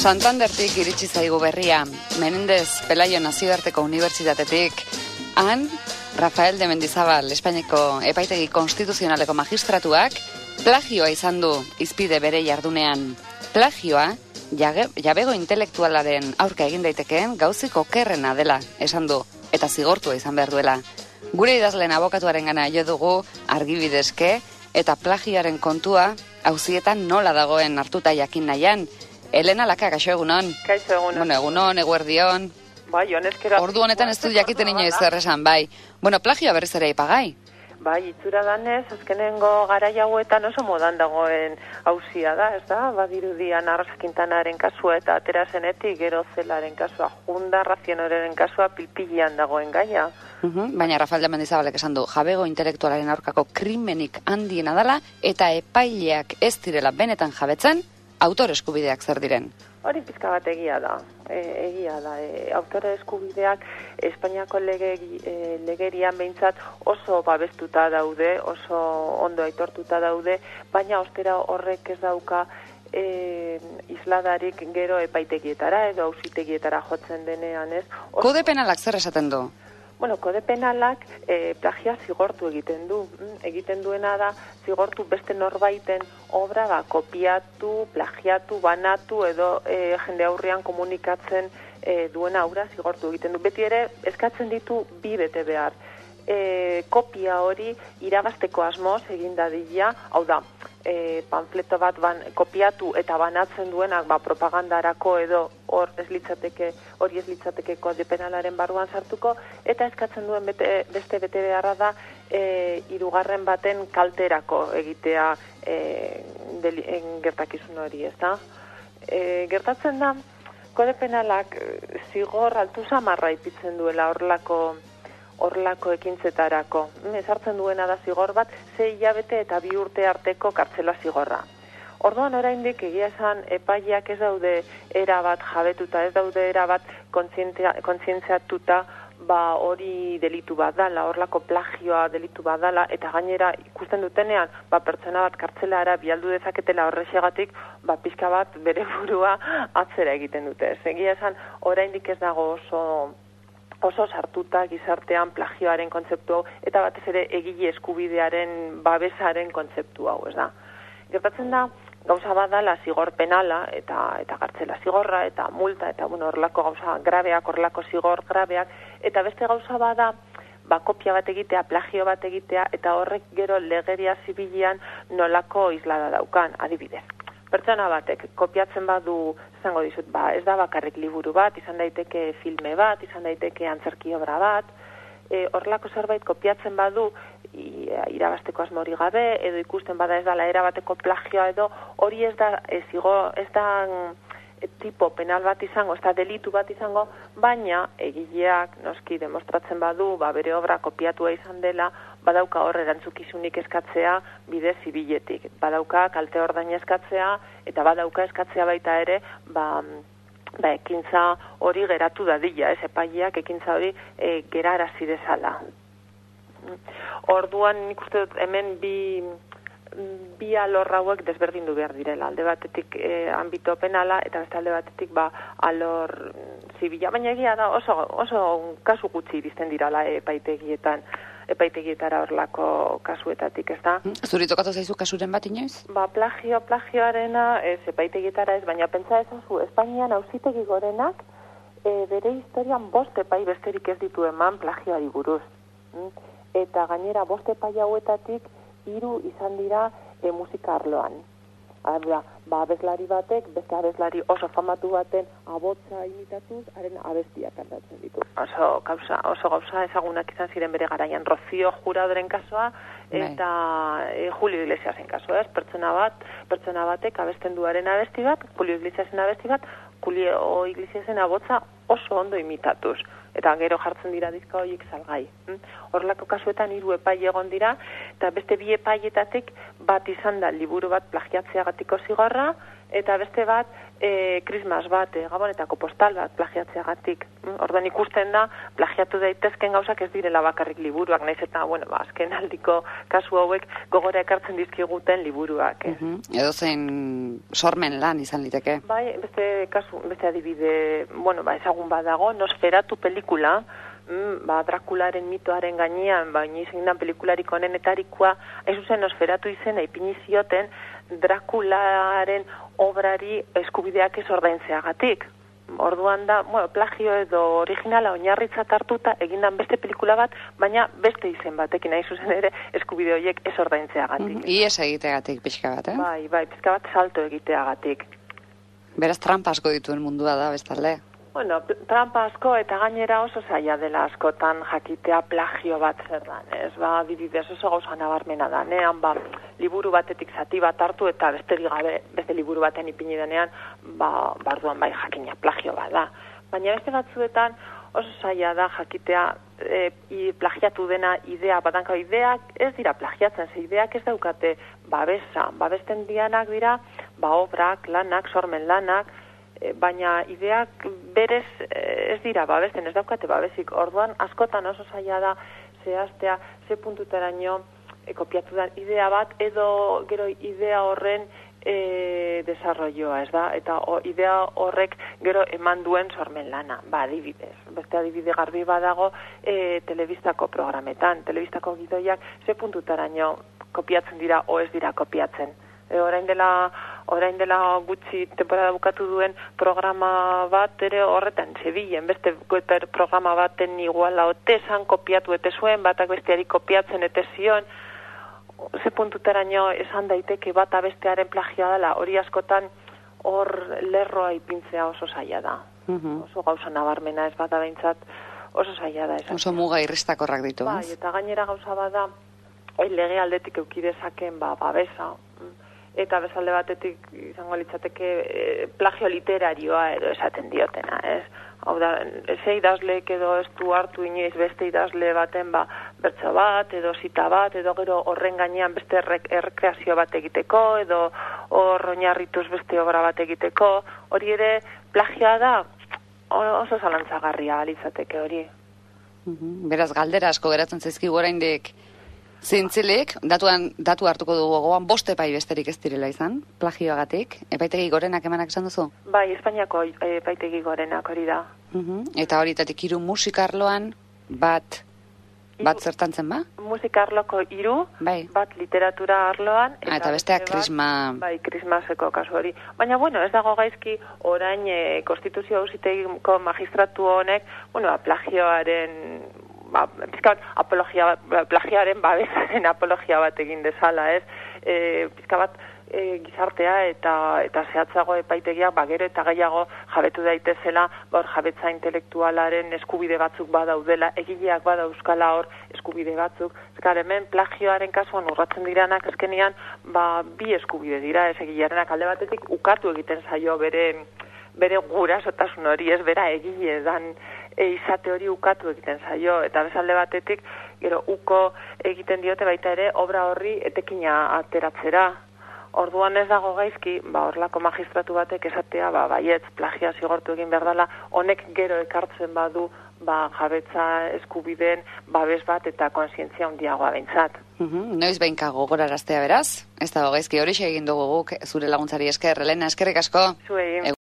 Santandertik iritsi zaigu berria, Menendez Pelaio Nazioarteko Unibertsitatetik, han Rafael de Mendizabal, Espainiako epaitegi konstituzionaleko magistratuak, plagioa izan du izpide bere jardunean. Plagioa, jage, jabego intelektualaren aurka egin daitekeen gauziko kerrena dela, esan du, eta zigortua izan behar duela. Gure idazlen abokatuaren gana jo dugu argibidezke, eta plagioaren kontua hauzietan nola dagoen hartuta jakin nahian. Elena Laka, kaixo egunon? Kaixo egunon. Bueno, egunon, eguerdion. Bai, honezkera... Ordu honetan ez du jakiten inoiz zer esan, bai. Bueno, plagioa berriz ere ipagai. Bai, itzura danez, azkenengo gara jauetan oso modan dagoen hausia da, ez da? Badirudian arrasakintanaren kasua eta aterazenetik gero zelaren kasua, junda razionoreren kasua pilpilian dagoen gaia. Uhum, baina Rafael de Mendizabalek esan du, jabego intelektualaren aurkako krimenik handiena dela eta epaileak ez direla benetan jabetzen, autor eskubideak zer diren. Hori pizka bat egia da, e, egia da. E, autore eskubideak Espainiako lege, e, legerian behintzat oso babestuta daude, oso ondo aitortuta daude, baina ostera horrek ez dauka e, isladarik gero epaitegietara edo ausitegietara jotzen denean ez. Oso... Kode penalak zer esaten du? Bueno, kode penalak e, plagia zigortu egiten du. Mm, egiten duena da zigortu beste norbaiten obra ba, kopiatu, plagiatu, banatu edo e, jende aurrean komunikatzen e, duena aurra zigortu egiten du. Beti ere eskatzen ditu bi bete behar. E, kopia hori irabasteko asmoz egin dadila, hau da, e, panfleto bat ban, kopiatu eta banatzen duenak ba, propagandarako edo hor ez litzateke, hori ez litzateke kode penalaren barruan sartuko, eta eskatzen duen bete, beste bete beharra da e, irugarren baten kalterako egitea e, deli, gertakizun hori, ez da? E, gertatzen da, kode penalak zigor altu samarra ipitzen duela horlako horlako ekintzetarako. Ezartzen duena da zigor bat, ze hilabete eta bi urte arteko kartzela zigorra. Orduan oraindik egia esan epaileak ez daude era bat jabetuta, ez daude era bat kontzientziatuta ba hori delitu bat dala, horlako plagioa delitu bat dala, eta gainera ikusten dutenean, ba pertsona bat kartzelara bialdu dezaketela horrexegatik, ba pixka bat bere burua atzera egiten dute. Egia esan, oraindik ez dago oso oso sartuta gizartean plagioaren kontzeptu hau, eta batez ere egile eskubidearen babesaren kontzeptu hau, ez da. Gertatzen da, gauza badala zigor penala, eta eta gartzela zigorra, eta multa, eta bueno, horlako gauza grabeak, horlako zigor grabeak, eta beste gauza bada, ba, kopia bat egitea, plagio bat egitea, eta horrek gero legeria zibilian nolako islada daukan, adibidez pertsona batek kopiatzen badu izango dizut, ba, ez da bakarrik liburu bat, izan daiteke filme bat, izan daiteke antzerki obra bat, e, horrelako zerbait kopiatzen badu irabasteko asmori gabe, edo ikusten bada ez dala erabateko plagioa edo, hori ez da, ez, igo, ez da tipo penal bat izango, ez da delitu bat izango, baina egileak noski demostratzen badu, ba, bere obra kopiatua izan dela, badauka hor erantzukizunik eskatzea bide zibiletik. Badauka kalte ordaina eskatzea, eta badauka eskatzea baita ere, ba, ba ekintza hori geratu dadila, ez epaileak ekintza hori e, gerarazi dezala. Orduan nik uste dut hemen bi bi alor hauek desberdindu behar direla. Alde batetik e, ambito penala eta beste alde batetik ba alor zibila. Baina egia da oso, oso kasu gutxi bizten dirala epaitegietan epaitegietara horlako kasuetatik, ez da? Zuri tokatu zaizu kasuren bat inoiz? Ba, plagio, plagioarena, ez, epaitegietara ez, baina pentsa ezazu, Espainian auzitegi gorenak, e, bere historian bost epai besterik ez ditu eman plagioari buruz. Mm? Eta gainera bost epai hauetatik, hiru izan dira e, musika arloan. Arra, ba, abeslari batek, beste abeslari oso famatu baten abotza imitatuz, haren abestia kantatzen ditu. Oso gauza, oso gauza ezagunak izan ziren bere garaian, Rocío Juradoren kasua, bai. eta e, Julio Iglesiasen kasua, ez? Pertsona bat, pertsona batek abesten duaren abesti bat, Julio Iglesiasen abesti bat, Julio Iglesiasen abotza oso ondo imitatuz eta gero jartzen dira dizka horiek salgai. Hm? Horlako kasuetan hiru epai egon dira, eta beste bi epaietatik bat izan da liburu bat plagiatzeagatiko zigorra, eta beste bat e, krismas bat, e, gabonetako postal bat plagiatzeagatik. Mm, Orduan ikusten da, plagiatu daitezken gauzak ez direla bakarrik liburuak, naiz eta, bueno, ba, azken aldiko kasu hauek gogora ekartzen dizkiguten liburuak. Eh? Mhm. Edo zein sormen lan izan liteke. Bai, beste kasu, beste adibide, bueno, ba, ezagun badago, Nosferatu pelikula, mm, ba, Drakularen mitoaren gainean, ba, inoiz egin da pelikularik onenetarikoa, hain zuzen Nosferatu izena ipini zioten Drakularen obrari eskubideak ez ordaintzeagatik. Orduan da, bueno, plagio edo originala oinarritzat hartuta egindan beste pelikula bat, baina beste izen batekin nahi zuzen ere eskubide horiek ez ordaintzeagatik. Mhm. Ies egiteagatik pixka bat, eh? Bai, bai, pizka bat salto egiteagatik. Beraz trampa asko dituen mundua da, bestalde. Bueno, trampa asko eta gainera oso zaila dela askotan jakitea plagio bat zer dan, ez? Ba, adibidez oso gauza nabarmena da, nean, ba, liburu batetik zati bat hartu eta besterik gabe beste liburu baten ipini denean, ba, barduan bai jakina plagio bat da. Baina beste batzuetan oso zaila da jakitea e, i, plagiatu dena idea, batanka ideak ez dira plagiatzen, ze ideak ez daukate babesa, babesten dianak dira, ba, obrak, lanak, sormen lanak, e, baina ideak berez e, ez dira babesten, ez daukate babesik. Orduan askotan oso zaila da zehaztea ze puntutaraino e, kopiatu da idea bat edo gero idea horren e, desarrolloa, ez da? Eta o, idea horrek gero eman duen sormen lana, ba, adibidez. Beste adibide garbi badago e, telebistako programetan. Telebistako gidoiak ze puntutaraino kopiatzen dira o ez dira kopiatzen. E, orain dela orain dela gutxi temporada bukatu duen programa bat ere horretan zebilen, beste programa baten iguala ote esan kopiatu ete zuen, batak besteari kopiatzen ete zion, ze puntutaraino esan daiteke bata bestearen plagioa dela, hori askotan hor lerroa ipintzea oso zaila da. Mhm. Oso gauza nabarmena ez bada behintzat oso zaila da esan. Oso muga irristakorrak ditu, Bai, eta gainera gauza bada, oi lege aldetik eukidezaken ba, babesa, mm. eta bezalde batetik izango litzateke e, plagio literarioa edo esaten diotena, ez? Hau da, ze idazleek edo ez du hartu inoiz beste idazle baten ba, bertso bat, edo zita bat, edo gero horren gainean beste errek, errekreazio bat egiteko, edo hor oinarrituz beste obra bat egiteko, hori ere plagioa da, oso zalantzagarria litzateke hori. Mhm. Beraz, galdera asko geratzen zaizkigu oraindik zintzilik, datuan, datu hartuko dugu gogoan, bost epai besterik ez direla izan, plagioagatik, epaitegi gorenak emanak esan duzu? Bai, Espainiako e, paitegi gorenak hori da. Mhm. Eta horitatik hiru musikarloan, bat, bat zertantzen ba? Musika arloko hiru, Bai. bat literatura arloan. Ah, eta besteak beste bat- krisma- Bai, krismaseko kasu hori. Baina, bueno, ez dago gaizki orain e, konstituzio ausitegiko magistratu honek, bueno, ba, plagioaren ba, pizka bat, apologia, ba, plagiaren babesaren apologia bat egin dezala, ez? E, pizka bat, e, gizartea eta eta zehatzago epaitegiak ba gero eta gehiago jabetu daitezela hor jabetza intelektualaren eskubide batzuk badaudela egileak bada euskala hor eskubide batzuk. Eskar hemen plagioaren kasuan urratzen diranak eskenean ba bi eskubide dira ez? Egilearenak alde batetik ukatu egiten zaio bere bere gurasotasun hori ez? Bera egile dan e, izate hori ukatu egiten zaio. Eta bezalde batetik gero uko egiten diote baita ere obra horri etekina ateratzera. Orduan ez dago gaizki, ba horlako magistratu batek esatea, ba baietz plagia zigortu egin behar dela, honek gero ekartzen badu ba jabetza eskubideen babes bat eta kontzientzia handiagoa behintzat. Mhm, Noiz behinka gogoraraztea beraz, ez dago gaizki hori egin dugu guk zure laguntzari esker, Elena, eskerrik asko. Zuei